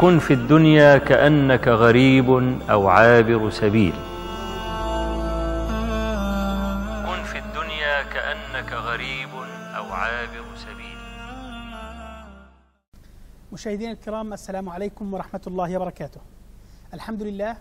كن في الدنيا كأنك غريب أو عابر سبيل. كن في الدنيا كأنك غريب أو عابر سبيل. مشاهدينا الكرام السلام عليكم ورحمة الله وبركاته. الحمد لله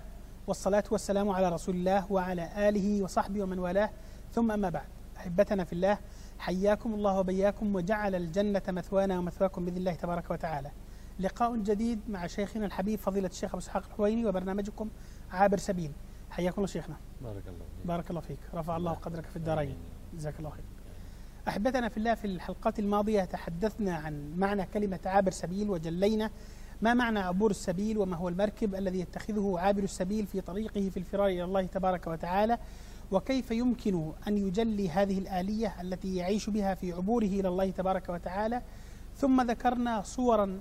والصلاة والسلام على رسول الله وعلى آله وصحبه ومن والاه. ثم أما بعد أحبتنا في الله حياكم الله وبياكم وجعل الجنة مثوانا ومثواكم بإذن الله تبارك وتعالى. لقاء جديد مع شيخنا الحبيب فضيلة الشيخ أبو إسحاق الحويني وبرنامجكم عابر سبيل. حياكم الله شيخنا. بارك الله فيك. بارك الله فيك. رفع الله قدرك في الدارين. جزاك الله خير. أحبتنا في الله في الحلقات الماضية تحدثنا عن معنى كلمة عابر سبيل وجلينا ما معنى عبور السبيل وما هو المركب الذي يتخذه عابر السبيل في طريقه في الفرار إلى الله تبارك وتعالى وكيف يمكن أن يجلي هذه الآلية التي يعيش بها في عبوره إلى الله تبارك وتعالى؟ ثم ذكرنا صورا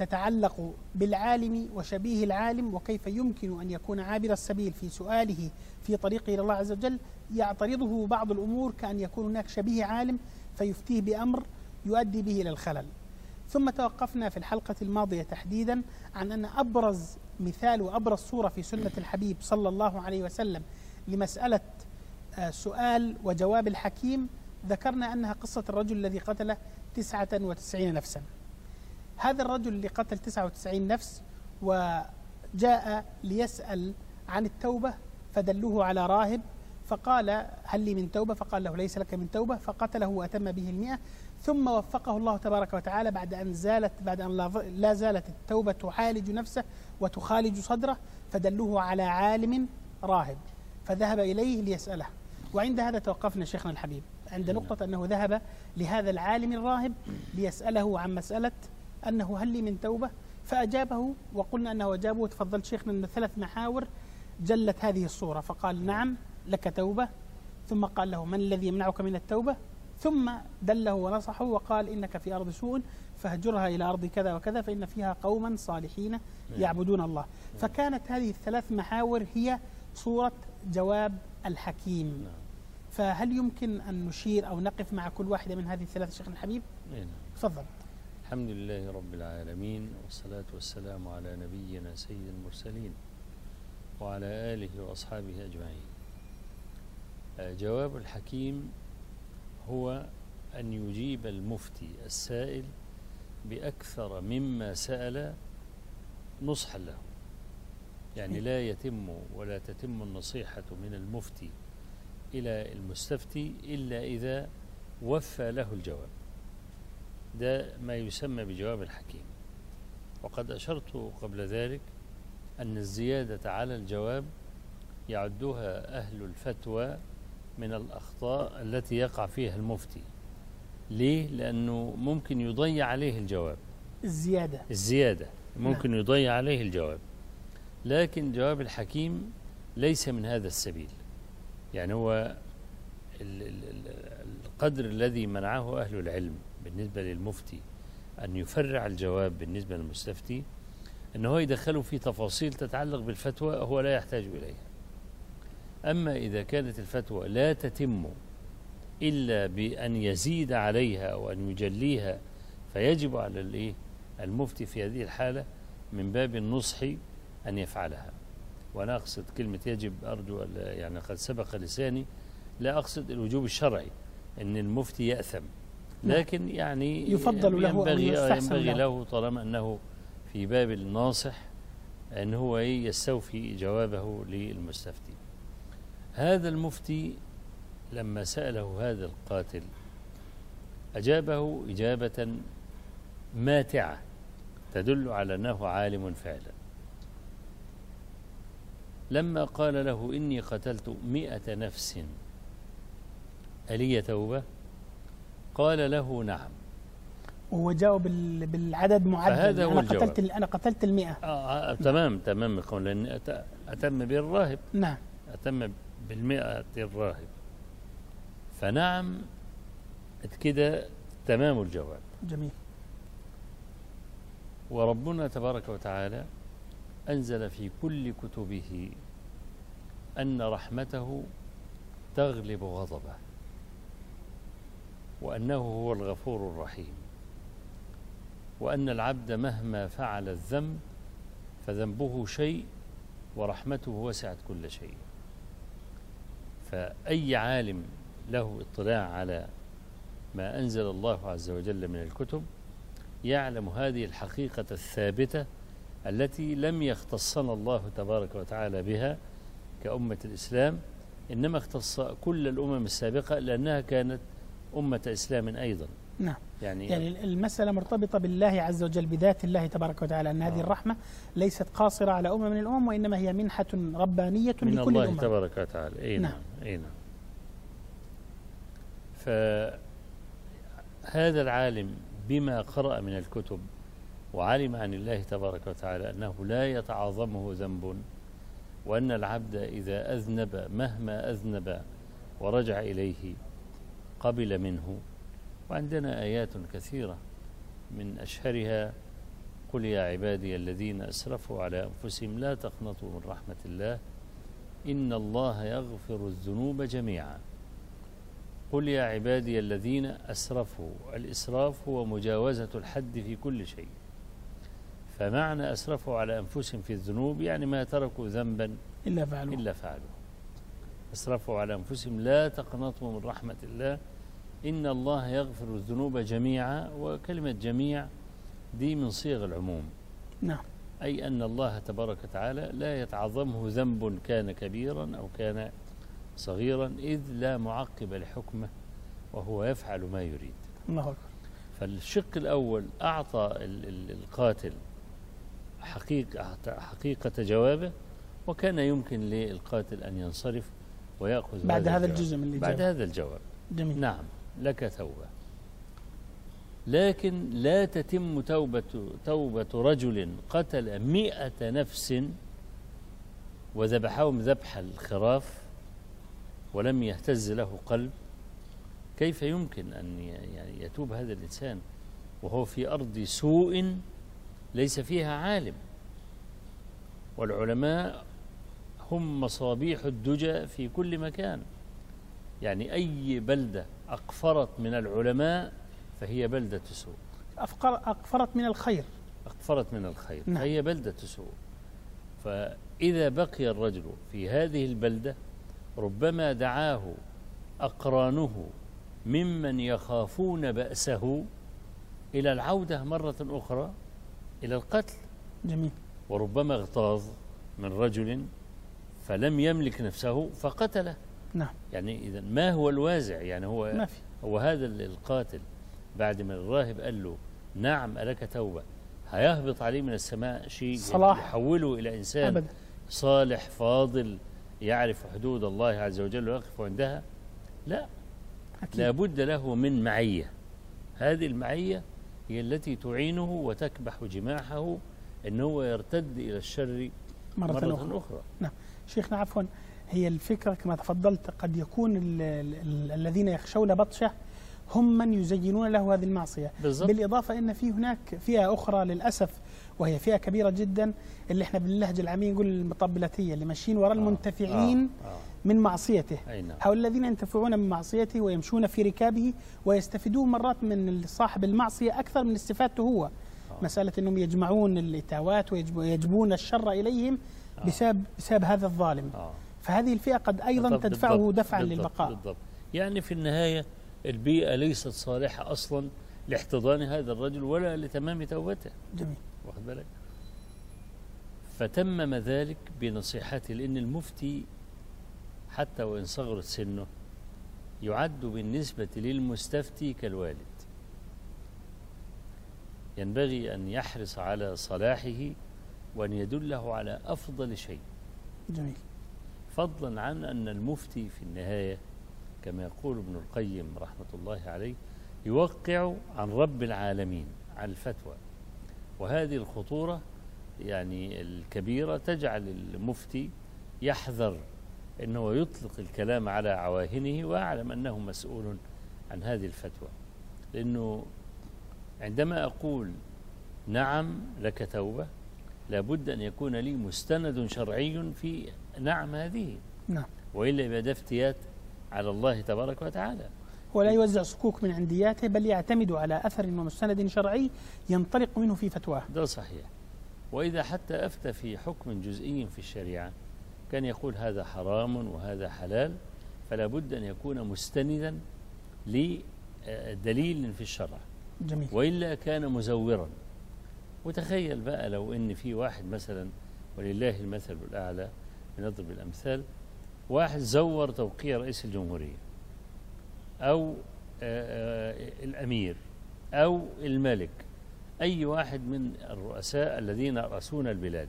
تتعلق بالعالم وشبيه العالم وكيف يمكن أن يكون عابر السبيل في سؤاله في طريقه إلى الله عز وجل؟ يعترضه بعض الأمور كأن يكون هناك شبيه عالم فيفتيه بأمر يؤدي به إلى الخلل. ثم توقفنا في الحلقة الماضية تحديدا عن أن أبرز مثال وأبرز صورة في سنة الحبيب صلى الله عليه وسلم لمسألة آه، سؤال وجواب الحكيم ذكرنا أنها قصة الرجل الذي قتل تسعة وتسعين نفسا. هذا الرجل اللي قتل 99 نفس وجاء ليسأل عن التوبة فدلوه على راهب فقال هل لي من توبة؟ فقال له ليس لك من توبة فقتله وأتم به المئة. ثم وفقه الله تبارك وتعالى بعد أن زالت بعد أن لا- زالت التوبة تعالج نفسه وتخالج صدره فدلوه على عالم راهب فذهب إليه ليسأله. وعند هذا توقفنا شيخنا الحبيب عند نقطة أنه ذهب لهذا العالم الراهب ليسأله عن مسألة أنه هل لي من توبة؟ فأجابه وقلنا أنه أجابه. وتفضلت شيخنا أن ثلاث محاور جلت هذه الصورة. فقال نعم لك توبة. ثم قال له من الذي يمنعك من التوبة؟ ثم دله ونصحه وقال إنك في أرض سوء فاهجرها إلى أرض كذا وكذا فإن فيها قوما صالحين يعبدون الله. فكانت هذه الثلاث محاور هي صورة جواب الحكيم. فهل يمكن أن نشير أو نقف مع كل واحدة من هذه الثلاث شيخنا الحبيب؟ نعم. تفضل. الحمد لله رب العالمين والصلاة والسلام على نبينا سيد المرسلين وعلى آله وأصحابه أجمعين. جواب الحكيم هو أن يجيب المفتي السائل بأكثر مما سأل نصحا له. يعني لا يتم ولا تتم النصيحة من المفتي إلى المستفتي إلا إذا وفى له الجواب. ده ما يسمى بجواب الحكيم وقد أشرت قبل ذلك أن الزيادة على الجواب يعدها أهل الفتوى من الأخطاء التي يقع فيها المفتي. ليه؟ لأنه ممكن يضيع عليه الجواب. الزيادة. الزيادة. ممكن يضيع عليه الجواب. لكن جواب الحكيم ليس من هذا السبيل. يعني هو ال- ال- ال- القدر الذي منعه أهل العلم. بالنسبة للمفتي أن يفرع الجواب بالنسبة للمستفتي أنه يدخله في تفاصيل تتعلق بالفتوى هو لا يحتاج إليها. أما إذا كانت الفتوى لا تتم إلا بأن يزيد عليها أو أن يجليها فيجب على المفتي في هذه الحالة من باب النصح أن يفعلها. وأنا أقصد كلمة يجب أرجو يعني قد سبق لساني لا أقصد الوجوب الشرعي أن المفتي يأثم. لكن يعني يفضل له ينبغي, ينبغي له. طالما أنه في باب الناصح أن هو يستوفي جوابه للمستفتي. هذا المفتي لما سأله هذا القاتل أجابه إجابة ماتعة تدل على أنه عالم فعلا. لما قال له إني قتلت مئة نفس ألي توبة؟ قال له نعم. وهو جاوب بال- بالعدد معدل. فهذا هو أنا الجواب. قتلت أنا قتلت المئة. آه آه تمام تمام يقول لأن أت- أتم به الراهب نعم. أتم بالمئة الراهب. فنعم كده تمام الجواب. جميل. وربنا تبارك وتعالى أنزل في كل كتبه أن رحمته تغلب غضبه. وأنه هو الغفور الرحيم. وأن العبد مهما فعل الذنب فذنبه شيء ورحمته وسعت كل شيء. فأي عالم له اطلاع على ما أنزل الله عز وجل من الكتب يعلم هذه الحقيقة الثابتة التي لم يختصنا الله تبارك وتعالى بها كأمة الإسلام إنما اختص كل الأمم السابقة لأنها كانت أمة إسلام أيضا. نعم. يعني, يعني المسألة مرتبطة بالله عز وجل بذات الله تبارك وتعالى أن هذه آه. الرحمة ليست قاصرة على أمم من الأمم وإنما هي منحة ربانية من لكل الله الأمم تبارك وتعالى. أي نعم, نعم. أي نعم. فهذا العالم بما قرأ من الكتب وعلم عن الله تبارك وتعالى أنه لا يتعاظمه ذنب وأن العبد إذا أذنب مهما أذنب ورجع إليه قبل منه. وعندنا آيات كثيرة من أشهرها قل يا عبادي الذين أسرفوا على أنفسهم لا تقنطوا من رحمة الله إن الله يغفر الذنوب جميعا. قل يا عبادي الذين أسرفوا الإسراف هو مجاوزة الحد في كل شيء. فمعنى أسرفوا على أنفسهم في الذنوب يعني ما تركوا ذنبا إلا فعلوا إلا فعلوا أسرفوا على أنفسهم. لا تقنطوا من رحمة الله. إن الله يغفر الذنوب جميعا وكلمة جميع دي من صيغ العموم. نعم. أي أن الله تبارك وتعالى لا يتعظمه ذنب كان كبيرا أو كان صغيرا إذ لا معقب لحكمه وهو يفعل ما يريد. الله أكبر. فالشق الأول أعطى القاتل حقيقة, حقيقة جوابه وكان يمكن للقاتل أن ينصرف. ويأخذ بعد هذا, هذا الجزء من الإجابة. بعد هذا الجواب. جميل. نعم لك توبة. لكن لا تتم توبة, توبة رجل قتل مئة نفس وذبحهم ذبح الخراف ولم يهتز له قلب كيف يمكن أن يعني يتوب هذا الإنسان وهو في أرض سوء ليس فيها عالم؟ والعلماء هم مصابيح الدجى في كل مكان. يعني أي بلدة أقفرت من العلماء فهي بلدة سوء أقفرت من الخير. أقفرت من الخير نعم. فهي بلدة سوء فإذا بقي الرجل في هذه البلدة ربما دعاه أقرانه ممن يخافون بأسه إلى العودة مرة أخرى إلى القتل. جميل. وربما اغتاظ من رجل فلم يملك نفسه فقتله. نعم. يعني إذا ما هو الوازع؟ يعني هو ما في. هو هذا القاتل بعد ما الراهب قال له نعم ألك توبة. هيهبط عليه من السماء شيء صلاح. يحوله إلى إنسان أبدا. صالح فاضل يعرف حدود الله عز وجل ويقف عندها؟ لا. أكيد. لابد له من معية. هذه المعية هي التي تعينه وتكبح جماحه أنه هو يرتد إلى الشر مرة, مرة أخرى. أخرى. نعم. شيخنا عفوا هي الفكرة كما تفضلت قد يكون ال ال الذين يخشون بطشه هم من يزينون له هذه المعصية بالزبط. بالإضافة أن في هناك فئة أخرى للأسف وهي فئة كبيرة جدا اللي إحنا باللهجة العامية نقول المطبلتية اللي ماشيين وراء آه المنتفعين آه آه من معصيته نعم. هؤلاء الذين ينتفعون من معصيته ويمشون في ركابه ويستفيدون مرات من صاحب المعصية أكثر من استفادته هو آه. مسألة أنهم يجمعون الإتاوات ويجبون الشر إليهم. بسبب, بسبب هذا الظالم. آه. فهذه الفئة قد أيضا تدفعه دفعا بالضبط للبقاء. بالضبط. يعني في النهاية البيئة ليست صالحة أصلا لاحتضان هذا الرجل ولا لتمام توبته. جميل. واخد بالك؟ فتمم ذلك بنصيحته لأن المفتي حتى وإن صغرت سنه يعد بالنسبة للمستفتي كالوالد. ينبغي أن يحرص على صلاحه وأن يدله على أفضل شيء. جميل. فضلا عن أن المفتي في النهاية كما يقول ابن القيم رحمة الله عليه يوقع عن رب العالمين على الفتوى. وهذه الخطورة يعني الكبيرة تجعل المفتي يحذر أنه يطلق الكلام على عواهنه وأعلم أنه مسؤول عن هذه الفتوى. لأنه عندما أقول نعم لك توبة لابد أن يكون لي مستند شرعي في نعم هذه. نعم. وإلا يبقى ده افتيات على الله تبارك وتعالى. ولا يوزع صكوك من عندياته بل يعتمد على أثر ومستند شرعي ينطلق منه في فتواه ده صحيح. وإذا حتى أفتى في حكم جزئي في الشريعة كان يقول هذا حرام وهذا حلال فلا بد أن يكون مستندا لدليل في الشرع. جميل. وإلا كان مزورا. وتخيل بقى لو إن في واحد مثلا ولله المثل الأعلى بنضرب الأمثال واحد زور توقيع رئيس الجمهورية أو آه، آه، الأمير أو الملك أي واحد من الرؤساء الذين رأسون البلاد.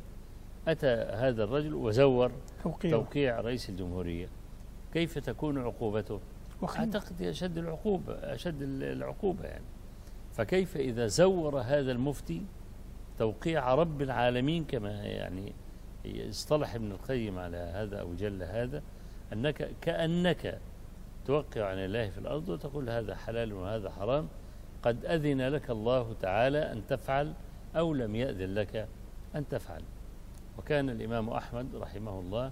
أتى هذا الرجل وزور توقيع. توقيع رئيس الجمهورية. كيف تكون عقوبته؟ وخيمة. أعتقد أشد العقوبة أشد العقوبة يعني. فكيف إذا زور هذا المفتي توقيع رب العالمين كما يعني اصطلح ابن القيم على هذا أو جل هذا أنك كأنك توقع عن الله في الأرض وتقول هذا حلال وهذا حرام قد أذن لك الله تعالى أن تفعل أو لم يأذن لك أن تفعل. وكان الإمام أحمد رحمه الله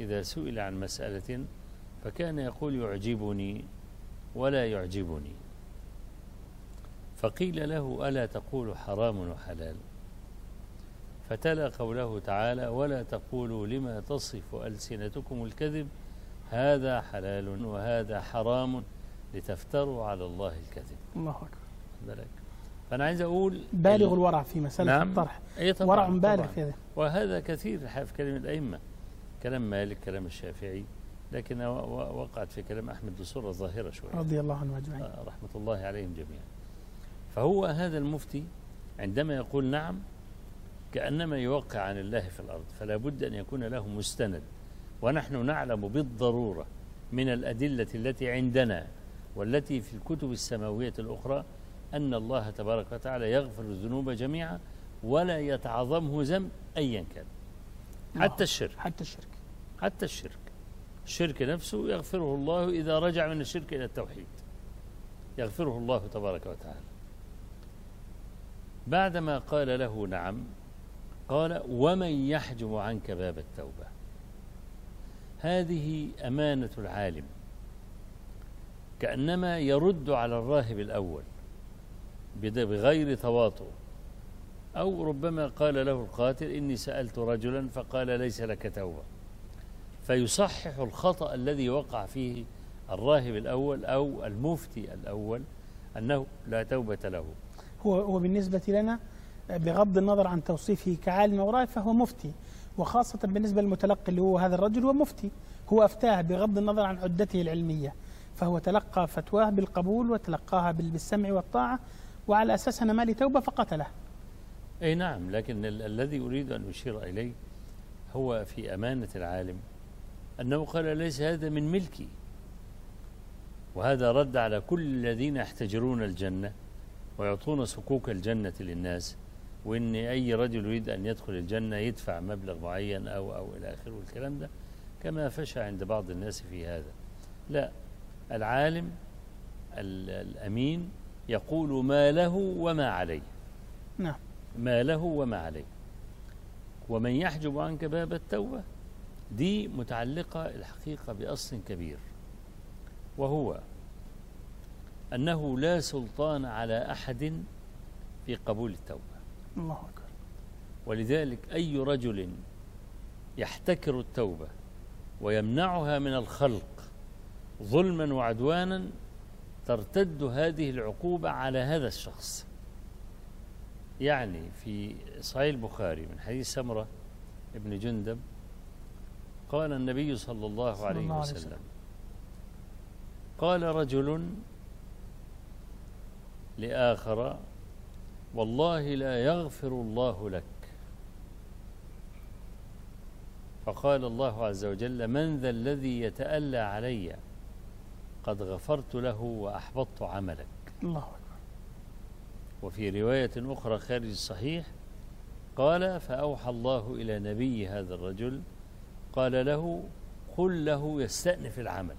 إذا سئل عن مسألة فكان يقول يعجبني ولا يعجبني. فقيل له ألا تقول حرام وحلال؟ فتلا قوله تعالى ولا تقولوا لما تصف ألسنتكم الكذب هذا حلال وهذا حرام لتفتروا على الله الكذب. الله أكبر. فأنا عايز أقول بالغ ال- الورع في مسألة نعم. الطرح. أي طبعا ورع بالغ. في هذا. وهذا كثير في كلام الأئمة. كلام مالك كلام الشافعي لكن وقعت في كلام أحمد بصورة ظاهرة شوية. رضي الله عنه أجمعين. آه، رحمة الله عليهم جميعا. فهو هذا المفتي عندما يقول نعم كأنما يوقع عن الله في الأرض فلا بد أن يكون له مستند. ونحن نعلم بالضرورة من الأدلة التي عندنا والتي في الكتب السماوية الأخرى أن الله تبارك وتعالى يغفر الذنوب جميعا ولا يتعظمه ذنب أيا كان. حتى الشرك. حتى الشرك. حتى الشرك. الشرك نفسه يغفره الله إذا رجع من الشرك إلى التوحيد. يغفره الله تبارك وتعالى. بعدما قال له نعم قال ومن يحجب عنك باب التوبة. هذه أمانة العالم. كأنما يرد على الراهب الأول بغير تواطؤ. أو ربما قال له القاتل إني سألت رجلا فقال ليس لك توبة. فيصحح الخطأ الذي وقع فيه الراهب الأول أو المفتي الأول أنه لا توبة له. هو هو بالنسبة لنا بغض النظر عن توصيفه كعالم أو راهب فهو مفتي. وخاصة بالنسبة للمتلقي اللي هو هذا الرجل هو مفتي. هو أفتاه بغض النظر عن عدته العلمية. فهو تلقى فتواه بالقبول وتلقاها بال- بالسمع والطاعة وعلى أساس أنا مالي توبة فقتله أي نعم لكن ال- الذي أريد أن أشير إليه هو في أمانة العالم أنه قال ليس هذا من ملكي. وهذا رد على كل الذين يحتجرون الجنة ويعطون صكوك الجنة للناس. وإن أي رجل يريد أن يدخل الجنة يدفع مبلغ معين أو أو إلى آخره والكلام ده كما فشى عند بعض الناس في هذا. لا العالم ال- الأمين يقول ما له وما عليه. نعم. ما له وما عليه. ومن يحجب عنك باب التوبة دي متعلقة الحقيقة بأصل كبير. وهو أنه لا سلطان على أحد في قبول التوبة. الله أكبر ولذلك أي رجل يحتكر التوبة ويمنعها من الخلق ظلما وعدوانا ترتد هذه العقوبة على هذا الشخص يعني في صحيح البخاري من حديث سمرة ابن جندب قال النبي صلى الله عليه الله وسلم وسلم. قال رجل لآخر والله لا يغفر الله لك. فقال الله عز وجل من ذا الذي يتألى علي قد غفرت له وأحبطت عملك. الله أكبر. وفي رواية أخرى خارج الصحيح قال فأوحى الله إلى نبي هذا الرجل قال له قل له يستأنف العمل.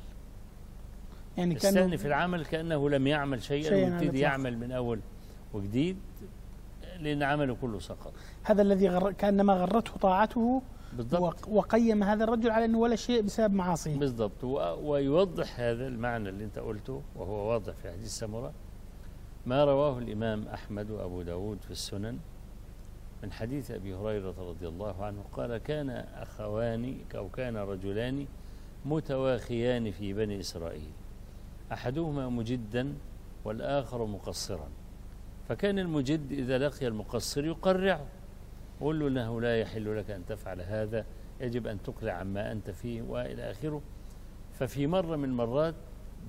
يعني يستأنف العمل كأنه لم يعمل شيئا ويبتدي. يعمل من أول. وجديد لأن عمله كله سقط. هذا الذي غر... كأنما غرته طاعته بالضبط. وق... وقيم هذا الرجل على أنه ولا شيء بسبب معاصيه. بالضبط. و- ويوضح هذا المعنى اللي أنت قلته وهو واضح في حديث سمرة ما رواه الإمام أحمد وأبو داود في السنن من حديث أبي هريرة رضي الله عنه قال كان أخوان أو كان رجلان متواخيان في بني إسرائيل. أحدهما مجدا والآخر مقصرا. فكان المجد إذا لقي المقصر يقرعه يقول له أنه لا يحل لك أن تفعل هذا يجب أن تقلع عما أنت فيه وإلى آخره. ففي مرة من المرات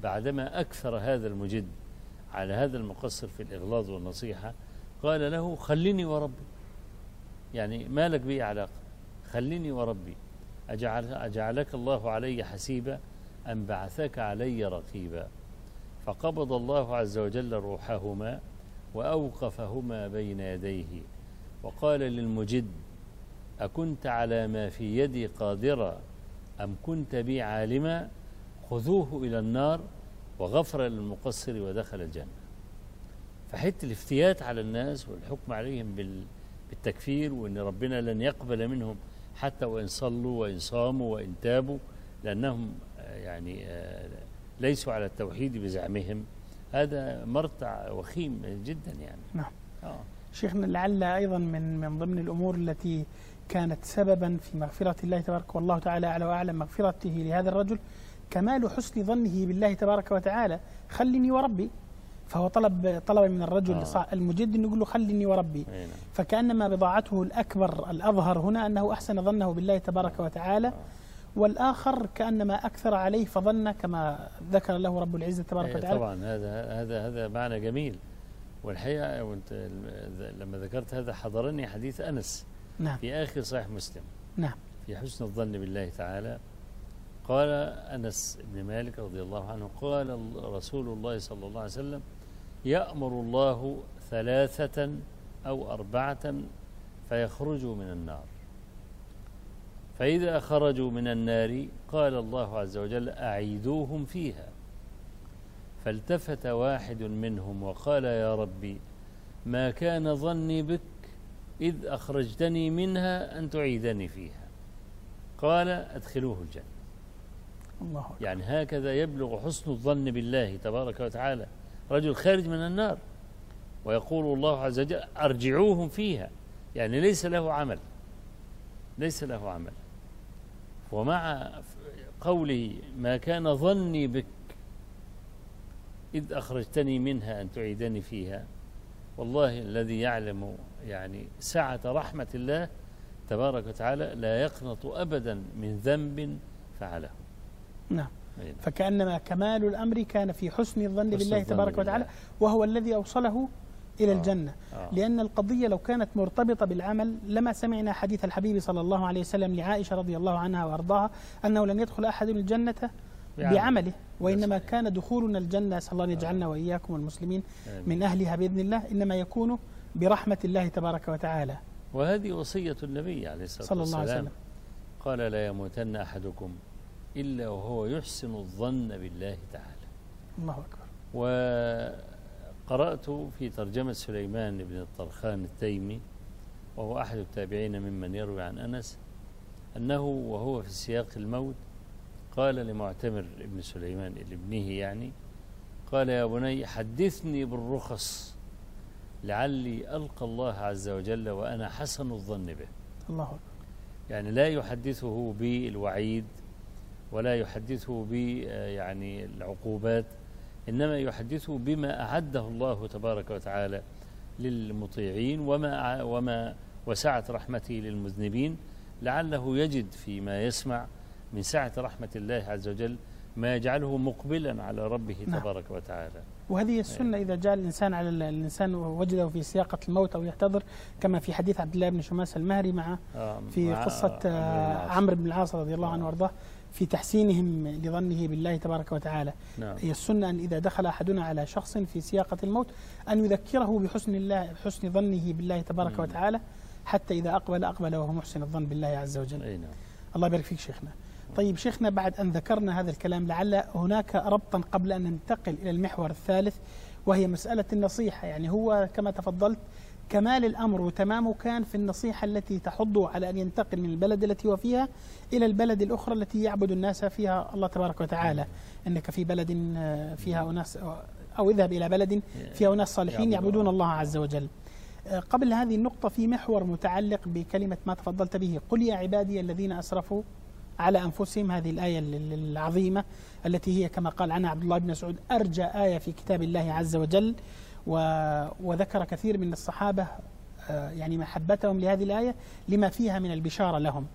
بعدما أكثر هذا المجد على هذا المقصر في الإغلاظ والنصيحة قال له خليني وربي. يعني ما لك بي علاقة؟ خليني وربي. أجعل أجعلك الله علي حسيبا أم بعثك علي رقيبا؟ فقبض الله عز وجل روحهما وأوقفهما بين يديه وقال للمجد أكنت على ما في يدي قادرا أم كنت بي عالما؟ خذوه إلى النار وغفر للمقصر ودخل الجنة. فحتى الافتيات على الناس والحكم عليهم بالتكفير وأن ربنا لن يقبل منهم حتى وإن صلوا وإن صاموا وإن تابوا لأنهم يعني ليسوا على التوحيد بزعمهم. هذا مرتع وخيم جدا يعني نعم آه. شيخنا لعل أيضا من من ضمن الأمور التي كانت سببا في مغفرة الله تبارك والله تعالى أعلى وأعلم مغفرته لهذا الرجل كمال حسن ظنه بالله تبارك وتعالى خلني وربي فهو طلب طلب من الرجل آه. المجد إنه يقول له خلني وربي آه. فكأنما بضاعته الأكبر الأظهر هنا أنه أحسن ظنه بالله تبارك وتعالى آه. والآخر كأنما أكثر عليه فظن كما ذكر له رب العزة تبارك وتعالى. طبعا هذا هذا هذا معنى جميل. والحقيقة وانت لما ذكرت هذا حضرني حديث أنس نعم. في آخر صحيح مسلم. نعم. في حسن الظن بالله تعالى قال أنس بن مالك رضي الله عنه قال رسول الله صلى الله عليه وسلم يأمر الله ثلاثة أو أربعة فيخرجوا من النار. فإذا خرجوا من النار قال الله عز وجل أعيدوهم فيها. فالتفت واحد منهم وقال يا ربي ما كان ظني بك إذ أخرجتني منها أن تعيدني فيها. قال أدخلوه الجنة. الله أكبر. يعني هكذا يبلغ حسن الظن بالله تبارك وتعالى. رجل خارج من النار. ويقول الله عز وجل أرجعوهم فيها. يعني ليس له عمل. ليس له عمل. ومع قوله ما كان ظني بك إذ أخرجتني منها أن تعيدني فيها. والله الذي يعلم يعني سعة رحمة الله تبارك وتعالى لا يقنط أبدا من ذنب فعله. نعم. فكأنما كمال الأمر كان في حسن الظن بالله تبارك وتعالى وهو الذي أوصله إلى آه. الجنة. آه. لأن القضية لو كانت مرتبطة بالعمل لما سمعنا حديث الحبيب صلى الله عليه وسلم لعائشة رضي الله عنها وأرضاها أنه لن يدخل أحد الجنة بعمله وإنما كان دخولنا الجنة. صلى الله أن يجعلنا وإياكم المسلمين من أهلها بإذن الله. إنما يكون برحمة الله تبارك وتعالى. وهذه وصية النبي عليه الصلاة والسلام صلى الله عليه وسلم. قال لا يموتن أحدكم إلا وهو يحسن الظن بالله تعالى. الله أكبر. وقرأت في ترجمة سليمان بن الطرخان التيمي وهو أحد التابعين ممن يروي عن أنس أنه وهو في سياق الموت قال لمعتمر ابن سليمان لابنه يعني قال يا بني حدثني بالرخص لعلي ألقى الله عز وجل وأنا حسن الظن به. الله أكبر. يعني لا يحدثه بالوعيد ولا يحدثه ب يعني العقوبات إنما يحدثه بما أعده الله تبارك وتعالى للمطيعين وما وما وسعة رحمته للمذنبين لعله يجد فيما يسمع من سعة رحمة الله عز وجل ما يجعله مقبلا على ربه نعم. تبارك وتعالى. وهذه السنة إذا جاء الإنسان على الإنسان وجده في سياقة الموت أو يحتضر كما في حديث عبد الله بن شماس المهري مع آه في قصة عمرو بن العاص. رضي الله عنه وأرضاه. في تحسينهم لظنه بالله تبارك وتعالى نعم. هي السنة أن إذا دخل أحدنا على شخص في سياقة الموت أن يذكره بحسن الله بحسن ظنه بالله تبارك مم. وتعالى حتى إذا أقبل أقبل وهو محسن الظن بالله عز وجل أي نعم. الله يبارك فيك شيخنا طيب شيخنا بعد أن ذكرنا هذا الكلام لعل هناك ربطا قبل أن ننتقل إلى المحور الثالث وهي مسألة النصيحة يعني هو كما تفضلت كمال الأمر وتمامه كان في النصيحة التي تحضه على أن ينتقل من البلد التي هو فيها إلى البلد الأخرى التي يعبد الناس فيها الله تبارك وتعالى. إنك في بلد فيها أناس أو اذهب إلى بلد فيها أناس صالحين يعبدون الله. عز وجل. قبل هذه النقطة في محور متعلق بكلمة ما تفضلت به. قل يا عبادي الذين أسرفوا على أنفسهم هذه الآية العظيمة التي هي كما قال عنها عبد الله بن مسعود أرجى آية في كتاب الله عز وجل. وذكر كثير من الصحابة آه، يعني محبتهم لهذه الآية لما فيها من البشارة لهم.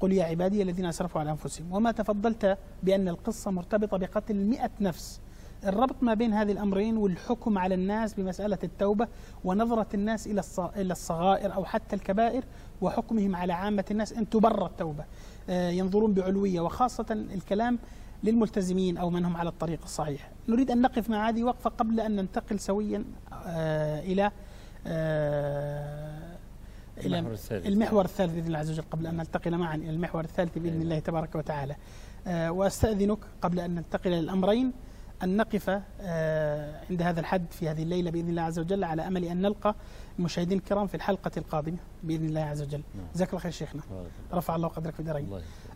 قل يا عبادي الذين أسرفوا على أنفسهم وما تفضلت بأن القصة مرتبطة بقتل مئة نفس؟ الربط ما بين هذه الأمرين والحكم على الناس بمسألة التوبة ونظرة الناس إلى الصغائر أو حتى الكبائر وحكمهم على عامة الناس أن تبر التوبة. آه، ينظرون بعلوية وخاصة الكلام للملتزمين أو من هم على الطريق الصحيح. نريد أن نقف مع هذه وقفة قبل أن ننتقل سويا آه، إلى آه، إلى المحور الثالث. بإذن الله عز وجل قبل أن نلتقي معا إلى المحور الثالث بإذن الله تبارك وتعالى. وأستأذنك قبل أن ننتقل إلى الأمرين. أن نقف عند هذا الحد في هذه الليلة بإذن الله عز وجل على أمل أن نلقى المشاهدين الكرام في الحلقة القادمة بإذن الله عز وجل. نعم. جزاك الله خير شيخنا. رفع الله قدرك في درجة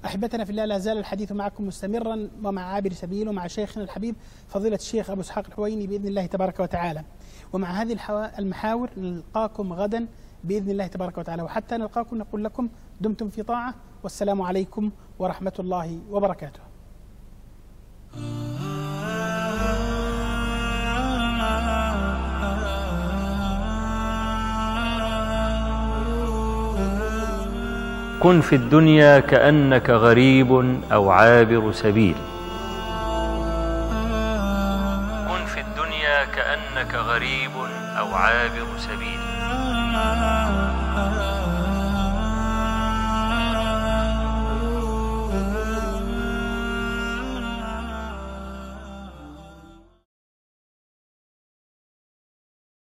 أحبتنا في الله لا زال الحديث معكم مستمرا ومع عابر سبيل ومع شيخنا الحبيب فضيلة الشيخ أبو إسحاق الحويني بإذن الله تبارك وتعالى. ومع هذه المحاور نلقاكم غدا بإذن الله تبارك وتعالى. وحتى نلقاكم نقول لكم دمتم في طاعة والسلام عليكم ورحمة الله وبركاته. كن في الدنيا كأنك غريب أو عابر سبيل. كن في الدنيا كأنك غريب أو عابر سبيل.